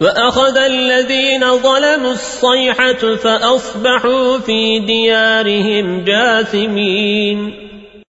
وأخذ الذين ظلموا الصيحة فأصبحوا في ديارهم جاثمين.